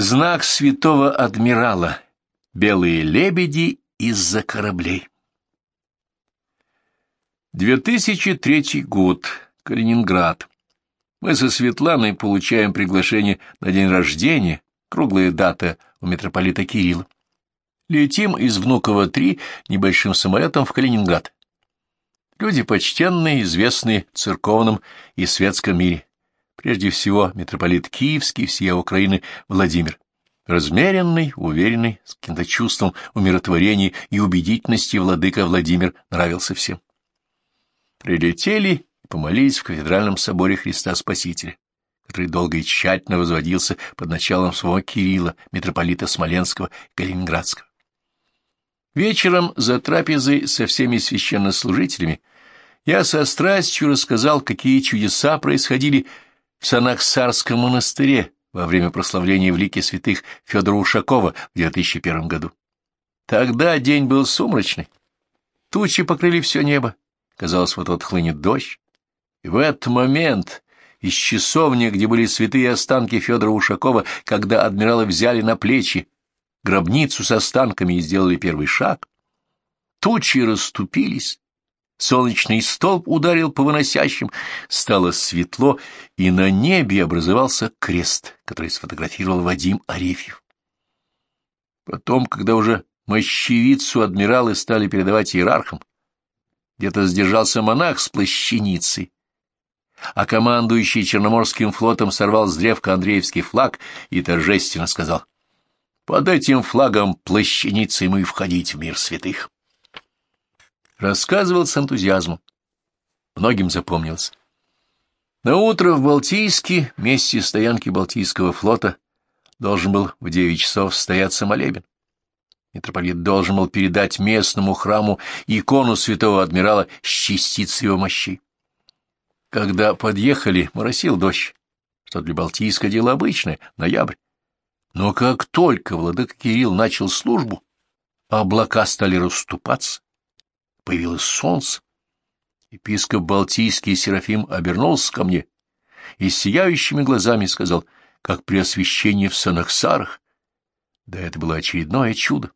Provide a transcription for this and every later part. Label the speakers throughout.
Speaker 1: Знак святого адмирала. Белые лебеди из-за кораблей. 2003 год. Калининград. Мы со Светланой получаем приглашение на день рождения, круглая дата у митрополита Кирилла. Летим из Внуково-3 небольшим самолетом в Калининград. Люди почтенные, известные в церковном и светском мире. Прежде всего, митрополит Киевский, всея Украины Владимир. Размеренный, уверенный, с каким-то чувством умиротворения и убедительности владыка Владимир нравился всем. Прилетели и помолились в кафедральном соборе Христа Спасителя, который долго и тщательно возводился под началом своего Кирилла, митрополита Смоленского и Калининградского. Вечером за трапезой со всеми священнослужителями я со страстью рассказал, какие чудеса происходили в Санаксарском монастыре во время прославления в лике святых Федора Ушакова в 2001 году. Тогда день был сумрачный. Тучи покрыли все небо. Казалось, вот-вот хлынет дождь. И в этот момент из часовни, где были святые останки Федора Ушакова, когда адмиралы взяли на плечи гробницу с останками и сделали первый шаг, тучи расступились, Солнечный столб ударил по выносящим, стало светло, и на небе образовался крест, который сфотографировал Вадим Арефьев. Потом, когда уже мощевицу адмиралы стали передавать иерархам, где-то сдержался монах с плащаницей, а командующий Черноморским флотом сорвал с древка Андреевский флаг и торжественно сказал, «Под этим флагом плащаницей мы входить в мир святых» рассказывал с энтузиазмом. Многим запомнился. На утро в Балтийске, месте стоянки Балтийского флота, должен был в девять часов стояться молебен. Митрополит должен был передать местному храму икону святого адмирала с частицей его мощей. Когда подъехали, моросил дождь, что для Балтийска дело обычное, ноябрь. Но как только владыка Кирилл начал службу, облака стали расступаться, появилось солнце. Епископ Балтийский Серафим обернулся ко мне и с сияющими глазами сказал, как при освещении в Санаксарах. Да это было очередное чудо.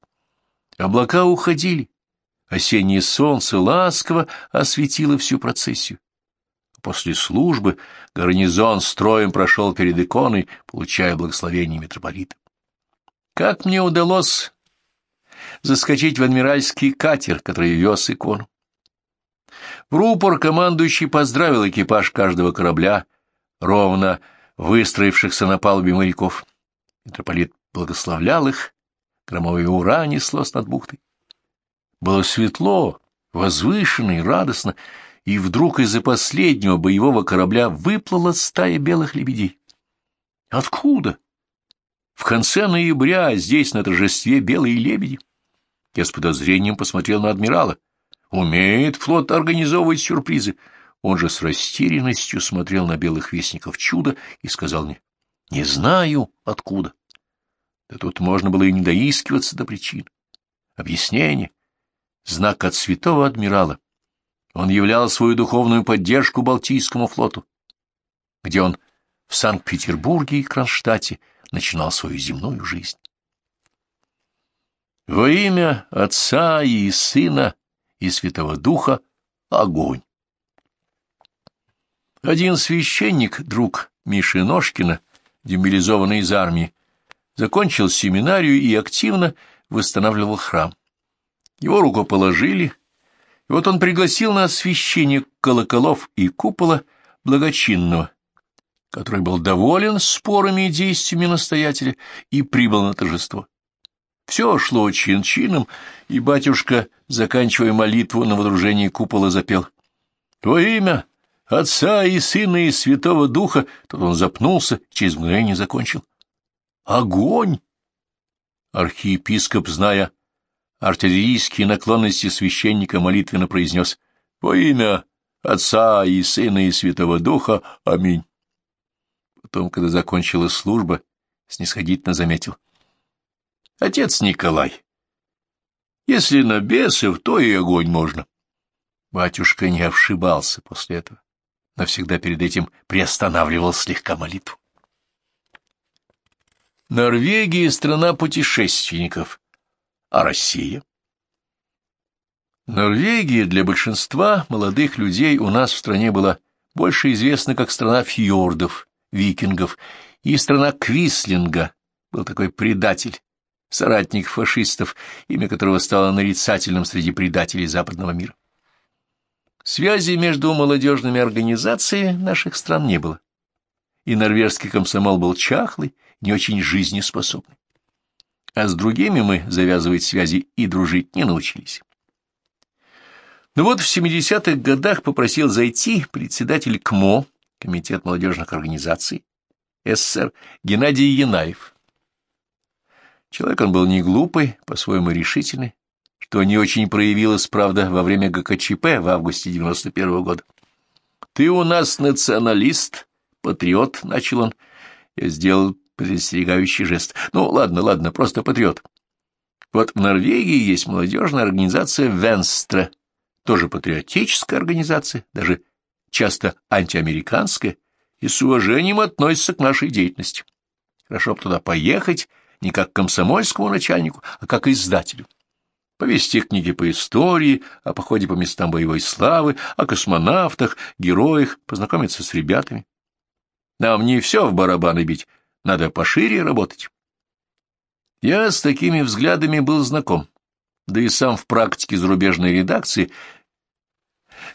Speaker 1: Облака уходили, осеннее солнце ласково осветило всю процессию. После службы гарнизон строем прошел перед иконой, получая благословение митрополита. Как мне удалось заскочить в адмиральский катер, который вез икону. В рупор командующий поздравил экипаж каждого корабля, ровно выстроившихся на палубе моряков. Митрополит благословлял их, громовое ура неслось над бухтой. Было светло, возвышенно и радостно, и вдруг из-за последнего боевого корабля выплыла стая белых лебедей. Откуда? В конце ноября здесь на торжестве белые лебеди. Я с подозрением посмотрел на адмирала. Умеет флот организовывать сюрпризы. Он же с растерянностью смотрел на белых вестников чуда и сказал мне, «Не знаю, откуда». Да тут можно было и не доискиваться до причин. Объяснение. Знак от святого адмирала. Он являл свою духовную поддержку Балтийскому флоту, где он в Санкт-Петербурге и Кронштадте начинал свою земную жизнь. Во имя Отца и Сына и Святого Духа огонь. Один священник, друг Миши Ножкина, демобилизованный из армии, закончил семинарию и активно восстанавливал храм. Его рукоположили, и вот он пригласил на освящение колоколов и купола благочинного, который был доволен спорами и действиями настоятеля и прибыл на торжество. Все шло чин-чином, и батюшка, заканчивая молитву на водружении купола, запел. «Во имя Отца и Сына и Святого Духа!» Тут он запнулся, через мгновение закончил. «Огонь!» Архиепископ, зная артиллерийские наклонности священника, молитвенно произнес «Во имя Отца и Сына и Святого Духа! Аминь!» Потом, когда закончилась служба, снисходительно заметил — Отец Николай, если на бесов, то и огонь можно. Батюшка не обшибался после этого, навсегда перед этим приостанавливал слегка молитву. Норвегия — страна путешественников, а Россия? Норвегия для большинства молодых людей у нас в стране была больше известна как страна фьордов, викингов, и страна Квислинга, был такой предатель, соратник фашистов, имя которого стало нарицательным среди предателей западного мира. Связи между молодежными организациями наших стран не было, и норвежский комсомол был чахлый, не очень жизнеспособный. А с другими мы завязывать связи и дружить не научились. Но ну вот в 70-х годах попросил зайти председатель КМО, Комитет молодежных организаций, СССР, Геннадий Янаев. Человек он был не глупый, по-своему решительный, что не очень проявилось, правда, во время ГКЧП в августе 91 -го года. «Ты у нас националист, патриот», — начал он. Я сделал предостерегающий жест. «Ну, ладно, ладно, просто патриот». Вот в Норвегии есть молодежная организация «Венстре», тоже патриотическая организация, даже часто антиамериканская, и с уважением относится к нашей деятельности. Хорошо бы туда поехать не как комсомольскому начальнику, а как издателю. Повести книги по истории, о походе по местам боевой славы, о космонавтах, героях, познакомиться с ребятами. Нам не все в барабаны бить, надо пошире работать. Я с такими взглядами был знаком да и сам в практике зарубежной редакции,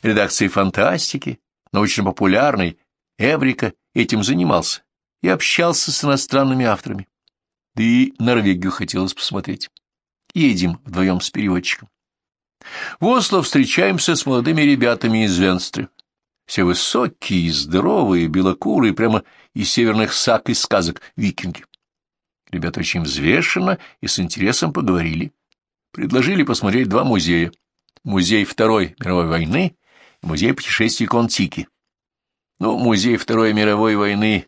Speaker 1: редакции фантастики, научно-популярной, Эврика, этим занимался и общался с иностранными авторами. Да и Норвегию хотелось посмотреть. Едем вдвоем с переводчиком. В Осло встречаемся с молодыми ребятами из Венстры. Все высокие, здоровые, белокурые, прямо из северных саг и сказок, викинги. Ребята очень взвешенно и с интересом поговорили предложили посмотреть два музея. Музей Второй мировой войны и музей путешествий Контики. Ну, музей Второй мировой войны,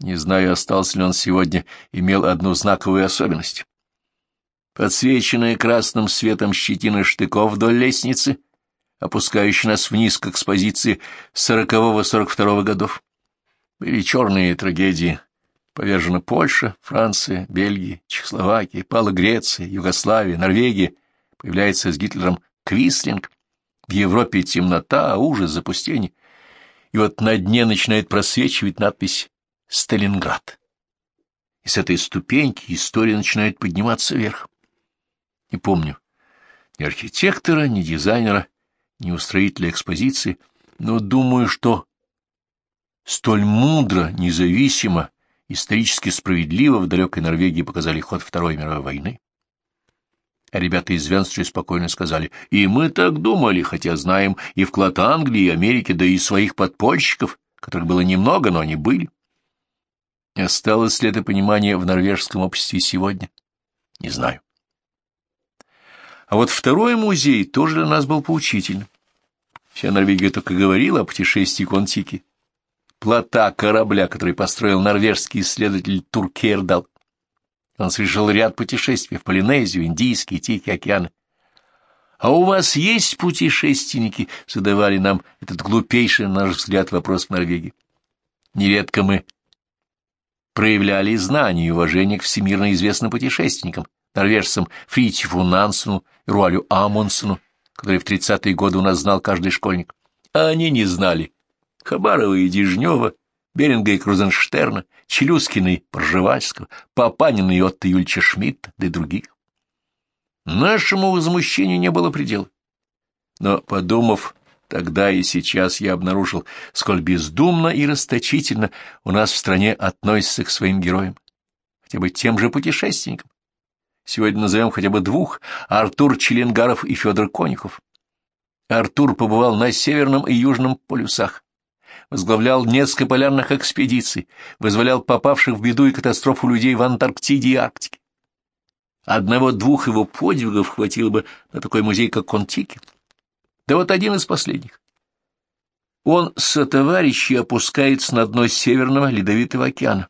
Speaker 1: не знаю, остался ли он сегодня, имел одну знаковую особенность. Подсвеченная красным светом щетина штыков вдоль лестницы, опускающая нас вниз к экспозиции сорокового-сорок второго годов. Были черные трагедии, Повержена Польша, Франция, Бельгия, Чехословакия, пала Греция, Югославия, Норвегия. Появляется с Гитлером Квислинг. В Европе темнота, ужас, запустение. И вот на дне начинает просвечивать надпись «Сталинград». И с этой ступеньки история начинает подниматься вверх. Не помню ни архитектора, ни дизайнера, ни устроителя экспозиции, но думаю, что столь мудро, независимо исторически справедливо в далекой Норвегии показали ход Второй мировой войны. А ребята из Венстри спокойно сказали, и мы так думали, хотя знаем и вклад Англии, и Америки, да и своих подпольщиков, которых было немного, но они были. Осталось ли это понимание в норвежском обществе сегодня? Не знаю. А вот второй музей тоже для нас был поучительным. Вся Норвегия только говорила о путешествии к Антике плота корабля, который построил норвежский исследователь Туркердал. Он совершил ряд путешествий в Полинезию, Индийский Тихий океаны. «А у вас есть путешественники?» — задавали нам этот глупейший, на наш взгляд, вопрос в Норвегии. Нередко мы проявляли знания и уважение к всемирно известным путешественникам, норвежцам Фритьефу Нансену и Руалю Амундсену, который в тридцатые годы у нас знал каждый школьник. А они не знали, Хабарова и Дежнева, Беринга и Крузенштерна, Челюскина и Пржевальского, Папанина и Отто Юльча Шмидта, да и других. Нашему возмущению не было предела. Но, подумав тогда и сейчас, я обнаружил, сколь бездумно и расточительно у нас в стране относятся к своим героям, хотя бы тем же путешественникам. Сегодня назовем хотя бы двух — Артур Челенгаров и Федор Конюхов. Артур побывал на Северном и Южном полюсах, возглавлял несколько полярных экспедиций, вызволял попавших в беду и катастрофу людей в Антарктиде и Арктике. Одного-двух его подвигов хватило бы на такой музей, как Контики. Да вот один из последних. Он со товарищей опускается на дно Северного Ледовитого океана.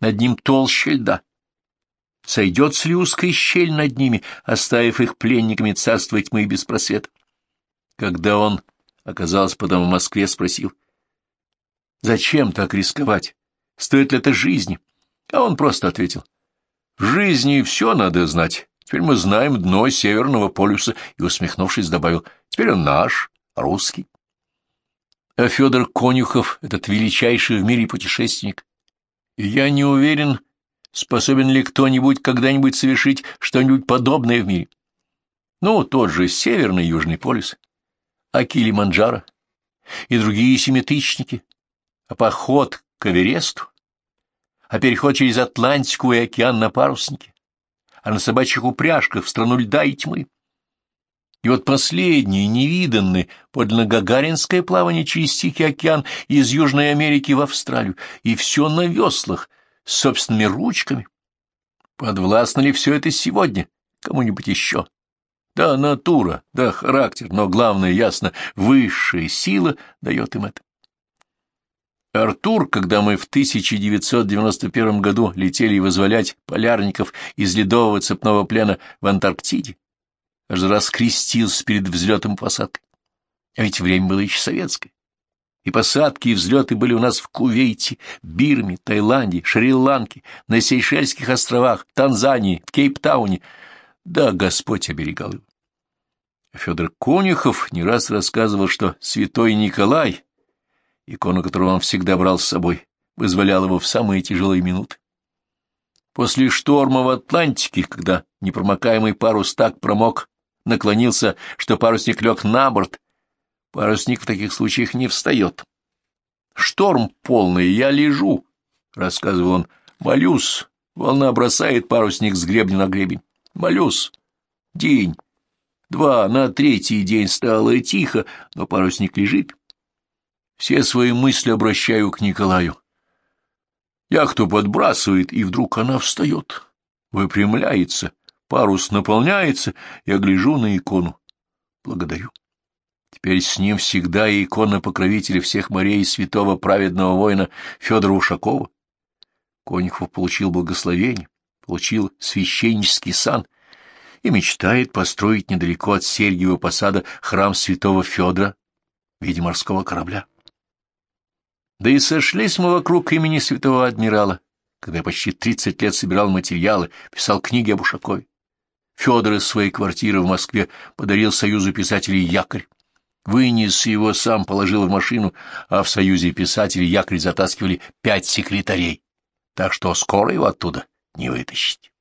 Speaker 1: Над ним толща льда. Сойдется ли узкая щель над ними, оставив их пленниками царства тьмы и без просвета? Когда он оказался потом в Москве, спросил — Зачем так рисковать? Стоит ли это жизни? А он просто ответил. В жизни все надо знать. Теперь мы знаем дно Северного полюса, и, усмехнувшись, добавил, теперь он наш, русский. А Федор Конюхов, этот величайший в мире путешественник, я не уверен, способен ли кто-нибудь когда-нибудь совершить что-нибудь подобное в мире. Ну, тот же Северный Южный полюс, а Килиманджаро и другие семитысячники, а поход к Эвересту, а переход через Атлантику и океан на паруснике, а на собачьих упряжках в страну льда и тьмы. И вот последнее, невиданное, подлинно гагаринское плавание через Тихий океан из Южной Америки в Австралию, и все на веслах, собственными ручками. Подвластно ли все это сегодня кому-нибудь еще? Да, натура, да, характер, но главное, ясно, высшая сила дает им это. Артур, когда мы в 1991 году летели вызволять полярников из ледового цепного плена в Антарктиде, аж раскрестился перед взлетом и посадкой. А ведь время было еще советское. И посадки, и взлеты были у нас в Кувейте, Бирме, Таиланде, Шри-Ланке, на Сейшельских островах, Танзании, в Кейптауне. Да, Господь оберегал его. Федор Конюхов не раз рассказывал, что святой Николай, икону которого он всегда брал с собой, вызволял его в самые тяжелые минуты. После шторма в Атлантике, когда непромокаемый парус так промок, наклонился, что парусник лег на борт, парусник в таких случаях не встает. «Шторм полный, я лежу», — рассказывал он, — «молюсь, волна бросает парусник с гребня на гребень, молюсь, день, два, на третий день стало тихо, но парусник лежит. Все свои мысли обращаю к Николаю. Яхту подбрасывает, и вдруг она встает, выпрямляется, парус наполняется, я гляжу на икону. Благодарю. Теперь с ним всегда и икона покровителя всех морей святого праведного воина Федора Ушакова. Конюхов получил благословение, получил священнический сан и мечтает построить недалеко от Сергиева посада храм святого Федора в виде морского корабля. Да и сошлись мы вокруг имени святого адмирала, когда я почти тридцать лет собирал материалы, писал книги об Ушакове. Федор из своей квартиры в Москве подарил Союзу писателей якорь. Вынес его сам, положил в машину, а в Союзе писателей якорь затаскивали пять секретарей, так что скоро его оттуда не вытащить.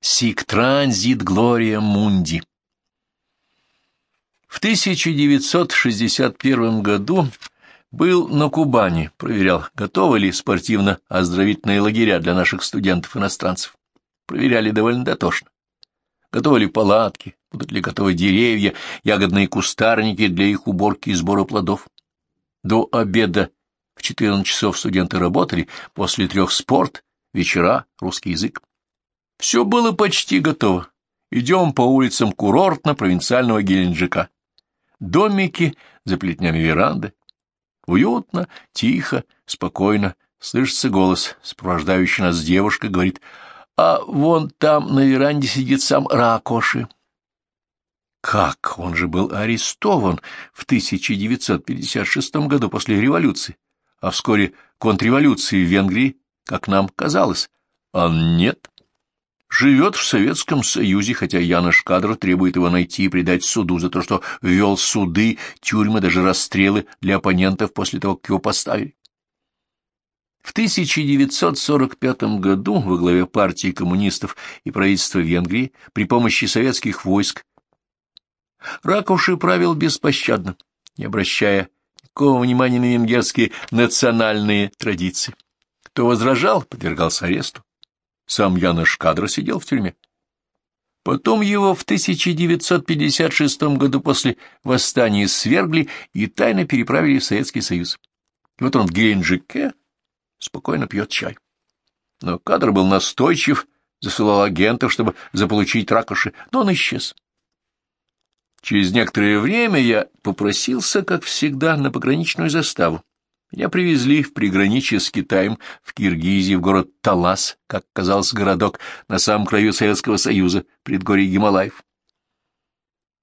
Speaker 1: Сик транзит Глория Мунди в 1961 году был на Кубани, проверял, готовы ли спортивно-оздоровительные лагеря для наших студентов-иностранцев. Проверяли довольно дотошно. Готовы ли палатки, будут ли готовы деревья, ягодные кустарники для их уборки и сбора плодов. До обеда в 14 часов студенты работали, после трех спорт, вечера, русский язык. Все было почти готово. Идем по улицам курортно-провинциального Геленджика. Домики за плетнями веранды. Уютно, тихо, спокойно. Слышится голос, сопровождающий нас девушка, говорит, «А вон там на веранде сидит сам Ракоши». Как? Он же был арестован в 1956 году после революции, а вскоре контрреволюции в Венгрии, как нам казалось. А нет живет в Советском Союзе, хотя Янош Кадр требует его найти и предать суду за то, что вел суды, тюрьмы, даже расстрелы для оппонентов после того, как его поставили. В 1945 году во главе партии коммунистов и правительства Венгрии при помощи советских войск Ракуши правил беспощадно, не обращая никакого внимания на венгерские национальные традиции. Кто возражал, подвергался аресту. Сам Янош Кадра сидел в тюрьме. Потом его в 1956 году после восстания свергли и тайно переправили в Советский Союз. И вот он в Геленджике спокойно пьет чай. Но кадр был настойчив, засылал агентов, чтобы заполучить ракоши, но он исчез. Через некоторое время я попросился, как всегда, на пограничную заставу. Меня привезли в приграничье с Китаем, в Киргизии, в город Талас, как казался городок, на самом краю Советского Союза, предгорье Гималаев.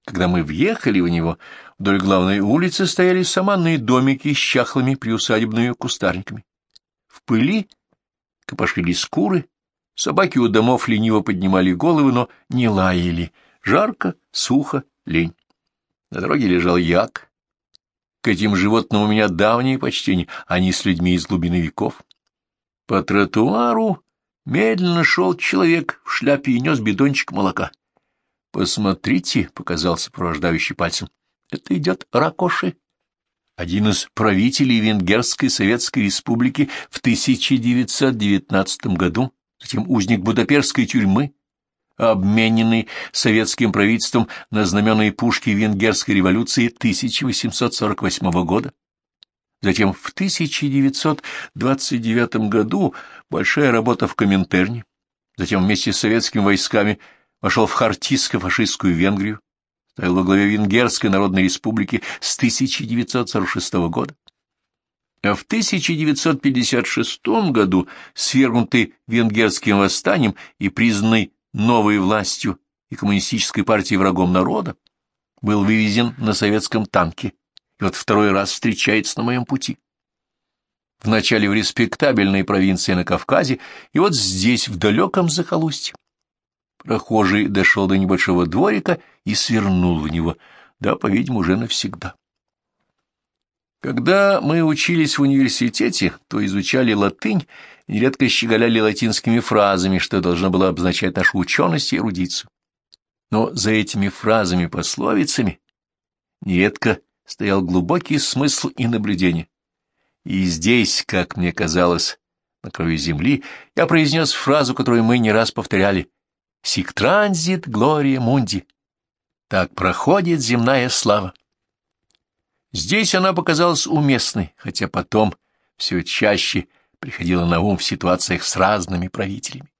Speaker 1: Когда мы въехали в него, вдоль главной улицы стояли саманные домики с чахлыми приусадебными кустарниками. В пыли копошились куры, собаки у домов лениво поднимали головы, но не лаяли. Жарко, сухо, лень. На дороге лежал як. К этим животным у меня давние почтения, они с людьми из глубины веков. По тротуару медленно шел человек в шляпе и нес бидончик молока. «Посмотрите», — показал сопровождающий пальцем, — «это идет Ракоши» один из правителей Венгерской Советской Республики в 1919 году, затем узник Будапештской тюрьмы, обмененный советским правительством на знаменные пушки Венгерской революции 1848 года. Затем в 1929 году большая работа в Коминтерне, затем вместе с советскими войсками вошел в хартистско-фашистскую Венгрию, стоял во главе Венгерской Народной Республики с 1946 года. А в 1956 году, свергнутый венгерским восстанием и признанный новой властью и коммунистической партией врагом народа, был вывезен на советском танке и вот второй раз встречается на моем пути. Вначале в респектабельной провинции на Кавказе, и вот здесь, в далеком захолустье. Прохожий дошел до небольшого дворика и свернул в него, да, по-видимому, уже навсегда. Когда мы учились в университете, то изучали латынь и нередко щеголяли латинскими фразами, что должно было обозначать нашу ученость и эрудицию. Но за этими фразами-пословицами нередко стоял глубокий смысл и наблюдение. И здесь, как мне казалось, на краю земли, я произнес фразу, которую мы не раз повторяли «Сик транзит глория мунди». Так проходит земная слава. Здесь она показалась уместной, хотя потом все чаще приходила на ум в ситуациях с разными правителями.